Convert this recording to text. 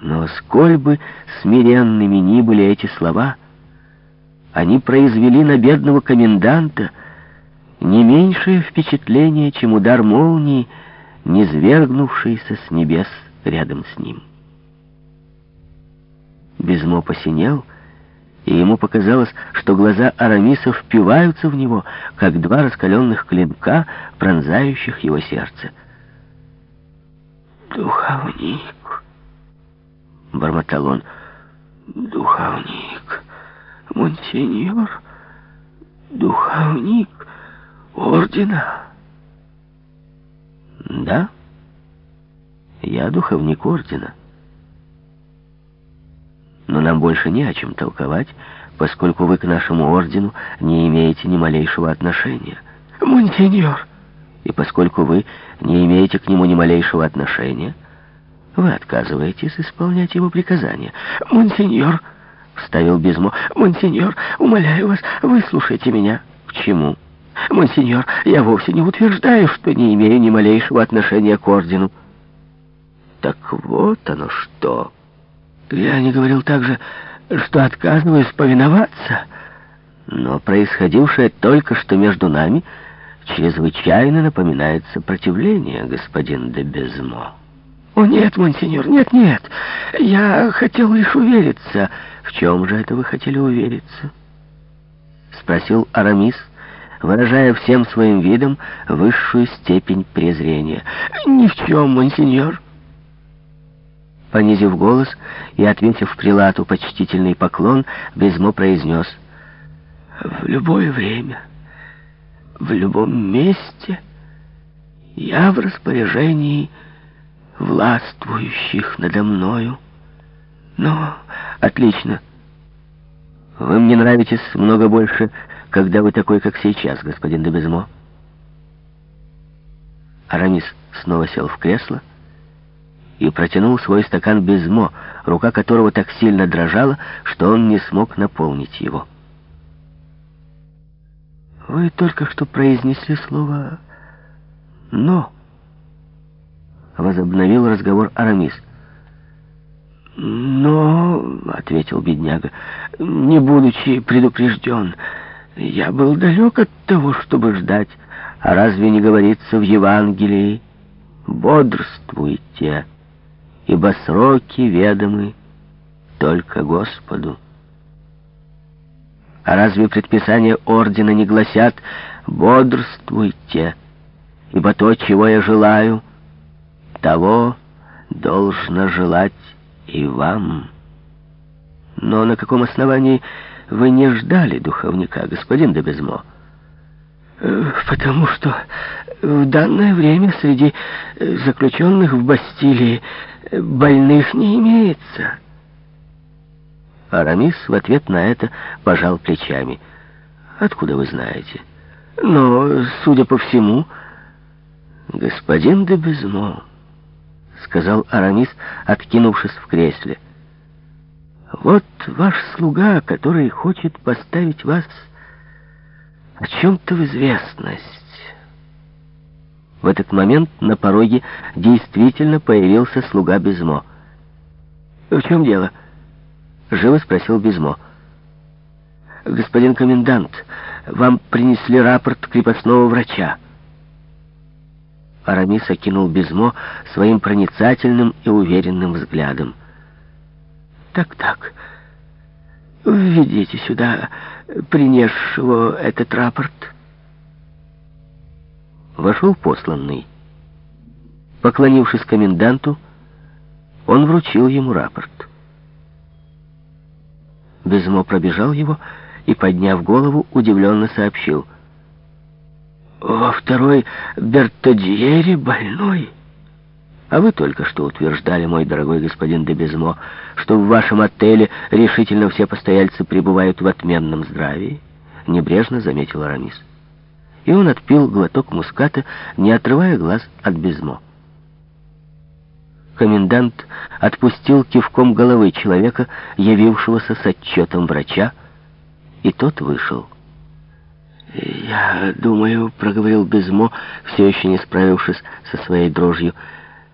Но сколь бы смиренными ни были эти слова, они произвели на бедного коменданта не меньшее впечатление, чем удар молнии, низвергнувшийся с небес рядом с ним. Безмо посинел, и ему показалось, что глаза Арамиса впиваются в него, как два раскаленных клинка, пронзающих его сердце. «Духовник», — бормотал он, — «духовник, монсеньор, духовник ордена». «Да, я духовник ордена» но нам больше не о чем толковать, поскольку вы к нашему ордену не имеете ни малейшего отношения. Монсеньор! И поскольку вы не имеете к нему ни малейшего отношения, вы отказываетесь исполнять его приказания. Монсеньор! Вставил Безмо. Монсеньор, умоляю вас, выслушайте меня. К чему? Монсеньор, я вовсе не утверждаю, что не имею ни малейшего отношения к ордену. Так вот оно что... Я не говорил также, что отказываюсь повиноваться. Но происходившее только что между нами чрезвычайно напоминает сопротивление, господин де Безмо. О, нет, монсеньор, нет, нет. Я хотел лишь увериться. В чем же это вы хотели увериться? Спросил Арамис, выражая всем своим видом высшую степень презрения. Ни в чем, монсеньор. Понизив голос и ответив прилату почтительный поклон, Безмо произнес «В любое время, в любом месте я в распоряжении властвующих надо мною. Но отлично. Вы мне нравитесь много больше, когда вы такой, как сейчас, господин де Безмо». Арамис снова сел в кресло, и протянул свой стакан Безмо, рука которого так сильно дрожала, что он не смог наполнить его. «Вы только что произнесли слово «но», — возобновил разговор Арамис. «Но», — ответил бедняга, — «не будучи предупрежден, я был далек от того, чтобы ждать. А разве не говорится в Евангелии «бодрствуйте»?» ибо сроки ведомы только Господу. А разве предписания ордена не гласят «бодрствуйте», ибо то, чего я желаю, того должно желать и вам? Но на каком основании вы не ждали духовника, господин де Безмо? Э, потому что в данное время среди заключенных в Бастилии больных не имеется. Арамис в ответ на это пожал плечами. «Откуда вы знаете?» «Но, судя по всему...» «Господин де Безмо», — сказал Арамис, откинувшись в кресле, — «вот ваш слуга, который хочет поставить вас о чем-то в известность». В этот момент на пороге действительно появился слуга Безмо. «В чем дело?» — живо спросил Безмо. «Господин комендант, вам принесли рапорт крепостного врача». Арамис окинул Безмо своим проницательным и уверенным взглядом. «Так-так, введите сюда принесшего этот рапорт». Вошел посланный. Поклонившись коменданту, он вручил ему рапорт. Безмо пробежал его и, подняв голову, удивленно сообщил. «Во второй Бертодьере больной?» А вы только что утверждали, мой дорогой господин де Безмо, что в вашем отеле решительно все постояльцы пребывают в отменном здравии, небрежно заметил Арамис и он отпил глоток муската, не отрывая глаз от Безмо. Комендант отпустил кивком головы человека, явившегося с отчетом врача, и тот вышел. «Я думаю», — проговорил Безмо, все еще не справившись со своей дрожью, —